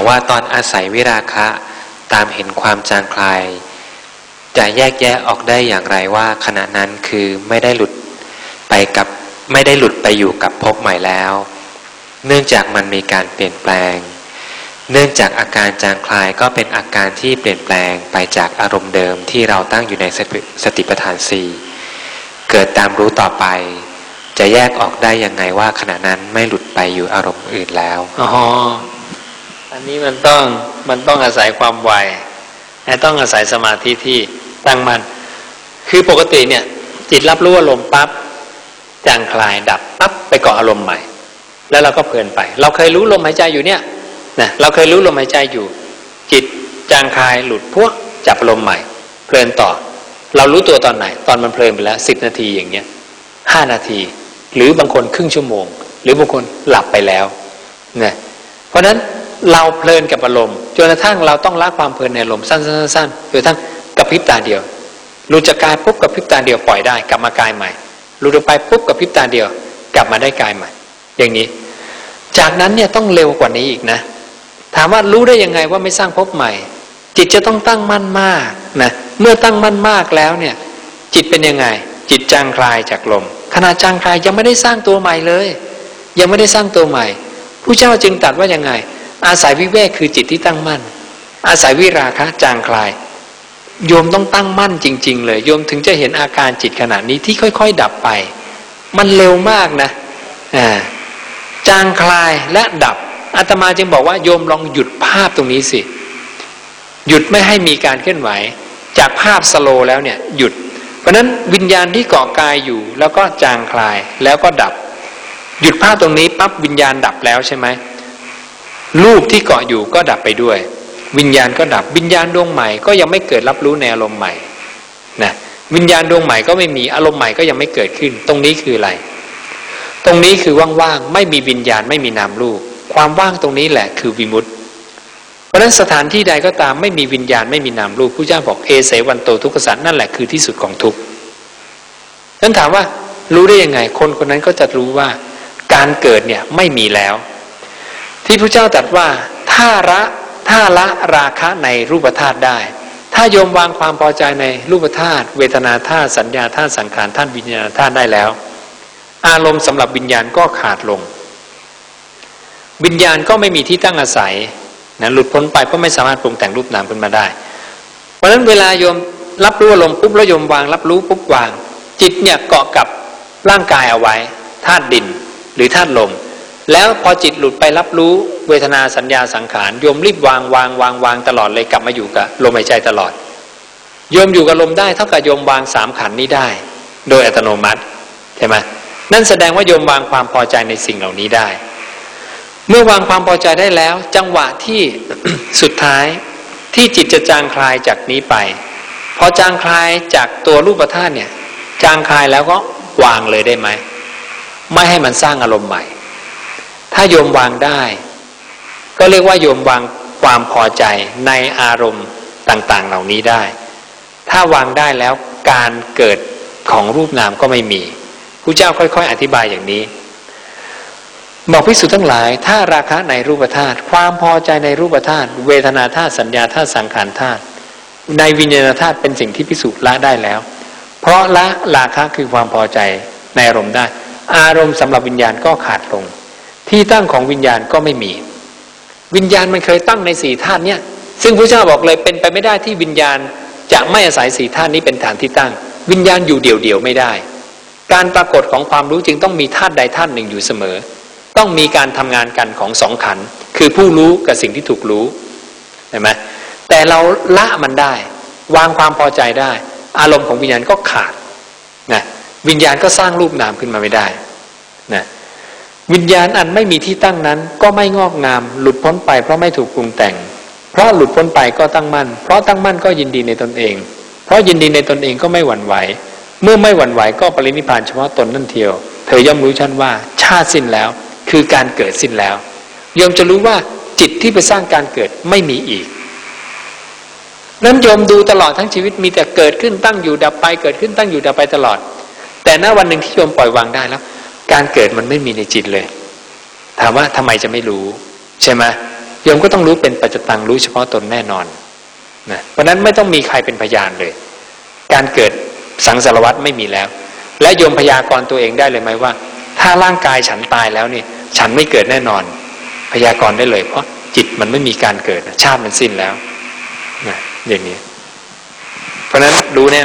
ามว่าตอนอาศัยวิราคะ ตามเห็นความจางคลาย จะแยกแยะออกได้อย่างไรว่าขณะนั้นคือไม่ได้หลุดไปกับไม่ได้หลุดไปอยู่กับภพใหม่แล้ว เนื่องจากมันมีการเปลี่ยนแปลง เนื่องจากอาการจางคลายก็เป็นอาการที่เปลี่ยนแปลงไปจากอารมณ์เดิมที่เราตั้งอยู่ในสติปัฏฐานสี่เกิดตามรู้ต่อไป จะแยกออกได้ยังไงว่าขณะนั้นไม่หลุดไปอยู่อารมณ์อื่นแล้วอ๋อ อันนี้มันต้องมันต้องอาศัยความไวและต้องอาศัยสมาธิที่ตั้งมัน่นคือปกติเนี่ย จิตรับรู้อารมณ์ปั๊บจางคลายดับปั๊บไปเกาะอารมณ์ใหม่ แล้วเราก็เพลินไป เราเคยรู้ลมหายใจอยู่เนี่ยนะเราเคยรู้ลมหายใจอยู่ จิตจางคลายหลุดพวกจับอารมณ์ใหม่ เพลินต่อ เรารู้ตัวตอนไหน ตอนมันเพลินไปแล้วสิบนาทีอย่างเงี้ยห้านาที หรือบางคนครึ่งชั่วโมง หรือบางคนหลับไปแล้วนะเพราะฉะนั้น เราเพลินกับอารมณ์จนกระทั่งเราต้องละความเพลินในอารมณ์สั้นๆๆจนกระทั่งกับพริบตาเดียวรู้จักกายปุ๊บกับพริบตาเดียวปล่อยได้กลับมากายใหม่รู้ไปปุ๊บกับพริบตาเดียว กลับมาได้กายใหม่ อย่างนี้ จากนั้นเนี่ยต้องเร็วกว่านี้อีกนะ ถามว่ารู้ได้ยังไงว่าไม่สร้างภพใหม่ จิตจะต้องตั้งมั่นมากนะเมื่อตั้งมั่นมากแล้วเนี่ย จิตเป็นยังไง จิตจางคลายจากลมขณะจางคลายยังไม่ได้สร้างตัวใหม่เลย ยังไม่ได้สร้างตัวใหม่ผู้เจ้าจึงตัดว่ายังไง อาศัยวิเวกคือจิตที่ตั้งมั่น อาศัยวิราคะจางคลาย โยมต้องตั้งมั่นจริง ๆ เลยโยมถึงจะเห็นอาการจิตขณะนี้ที่ค่อย ๆ ดับไป มันเร็วมากนะอ่าจางคลายและดับอาตมาจึงบอกว่าโยมลองหยุดภาพตรงนี้สิ หยุดไม่ให้มีการเคลื่อนไหว จากภาพสโลแล้วเนี่ยหยุด เพราะนั้นวิญญาณที่เกาะกายอยู่ แล้วก็จางคลายแล้วก็ดับ หยุดภาพตรงนี้ปั๊บวิญญาณดับแล้วใช่ไหม รูปที่เกาะอยู่ก็ดับไปด้วย วิญญาณก็ดับวิญญาณดวงใหม่ก็ยังไม่เกิดรับรู้ในอารมณ์ใหม่นะวิญญาณดวงใหม่ก็ไม่มีอารมณ์ใหม่ก็ยังไม่เกิดขึ้น ตรงนี้คืออะไร ตรงนี้คือว่างๆไม่มีวิญญาณไม่มีนามรูป ความว่างตรงนี้แหละคือวิมุตติเพราะนั้นสถานที่ใดก็ตามไม่มีวิญญาณไม่มีนามรูปผู้เจ้าบอกเอเสวันโตทุกขสันนั่นแหละคือที่สุดของทุกข์นั้นถามว่ารู้ได้ยังไง คนคนนั้นก็จะรู้ว่า การเกิดเนี่ยไม่มีแล้ว ที่พระเจ้าตรัสว่าถ้าระถ้าละราคะในรูปธาตุได้ ถ้าโยมวางความพอใจในรูปธาตุเวทนาธาตุสัญญาธาตุสังขารธาตุวิญญาณธาตุได้แล้ว อารมณ์สำหรับวิญญาณก็ขาดลง วิญญาณก็ไม่มีที่ตั้งอาศัยนะหลุดพ้นไปเพราะไม่สามารถปรุงแต่งรูปนามขึ้นมาได้ เพราะฉะนั้นเวลาโยมรับรู้อารมณ์ปุ๊บแล้วโยมวาง รับรู้ปุ๊บวาง จิตเนี่ยเกาะกับร่างกายเอาไว้ธาตุดินหรือธาตุลม แล้วพอจิตหลุดไปรับรู้เวทนาสัญญาสังขารโยมรีบวางวางวางวางตลอดเลยกลับมาอยู่กับลมหายใจตลอดโยมอยู่กับลมได้เท่ากับโยมวางสามขันนี้ได้ โดยอัตโนมัติใช่ไหมนั่นแสดงว่าโยมวางความพอใจในสิ่งเหล่านี้ได้ เมื่อวางความพอใจได้แล้ว จังหวะที่สุดท้ายที่จิตจะจางคลายจากนี้ไป พอจางคลายจากตัวรูปธาตุเนี่ย จางคลายแล้วก็วางเลยได้ไหมไม่ให้มันสร้างอารมณ์ใหม่ ถ้าโยมวางได้ ก็เรียกว่าโยมวางความพอใจในอารมณ์ต่าง ๆ เหล่านี้ได้ ถ้าวางได้แล้วการเกิดของรูปนามก็ไม่มีพระเจ้าค่อย ๆ อธิบายอย่างนี้บอกพิสุทั้งหลาย ถ้าราคะในรูปธาตุความพอใจในรูปธาตุเวทนาธาตุสัญญาธาตุสังขารธาตุในวิญญาณธาตุเป็นสิ่งที่พิสูจน์ละได้แล้ว เพราะละราคะคือความพอใจในอารมณ์ได้ อารมณ์สำหรับวิญญาณก็ขาดลง ที่ตั้งของวิญญาณก็ไม่มี วิญญาณมันเคยตั้งในสี่ธาตุเนี่ยซึ่งพระเจ้าบอกเลยเป็นไปไม่ได้ที่วิญญาณจะไม่อาศัยสี่ธาตุนี้เป็นฐานที่ตั้ง วิญญาณอยู่เดี่ยวๆไม่ได้ การปรากฏของความรู้จึงต้องมีธาตุใดธาตุหนึ่งอยู่เสมอ ต้องมีการทำงานกันของสองขันคือผู้รู้กับสิ่งที่ถูกรู้เห็นไหมแต่เราละมันได้ วางความพอใจได้ อารมณ์ของวิญญาณก็ขาดนะวิญญาณก็สร้างรูปนามขึ้นมาไม่ได้ วิญญาณอันไม่มีที่ตั้งนั้น ก็ไม่งอกงาม หลุดพ้นไปเพราะไม่ถูกปรุงแต่ง เพราะหลุดพ้นไปก็ตั้งมั่น เพราะตั้งมั่นก็ยินดีในตนเอง เพราะยินดีในตนเองก็ไม่หวั่นไหว เมื่อไม่หวั่นไหวก็ปรินิพานเฉพาะตนนั่นเทียว เธอย่อมรู้ชันว่า ชาติสิ้นแล้ว คือการเกิดสิ้นแล้วโยมจะรู้ว่าจิตที่ไปสร้างการเกิดไม่มีอีกนั้นโยมดูตลอดทั้งชีวิตมีแต่เกิดขึ้นตั้งอยู่ดับไปเกิดขึ้นตั้งอยู่ดับไปตลอด แต่ณวันหนึ่งที่โยมปล่อยวางได้แล้ว การเกิดมันไม่มีในจิตเลย ถามว่าทำไมจะไม่รู้ ใช่ไหมโยมก็ต้องรู้เป็นปัจจตังรู้เฉพาะตนแน่นอนนะเพราะฉะนั้นไม่ต้องมีใครเป็นพยานเลย การเกิดสังสารวัตรไม่มีแล้ว และโยมพยากรณ์ตัวเองได้เลยไหมว่า ถ้าร่างกายฉันตายแล้วนี่ฉันไม่เกิดแน่นอน พยากรณ์ได้เลย เพราะจิตมันไม่มีการเกิดชาติมันสิ้นแล้วนะอย่างนี้ เพราะฉะนั้นรู้แน่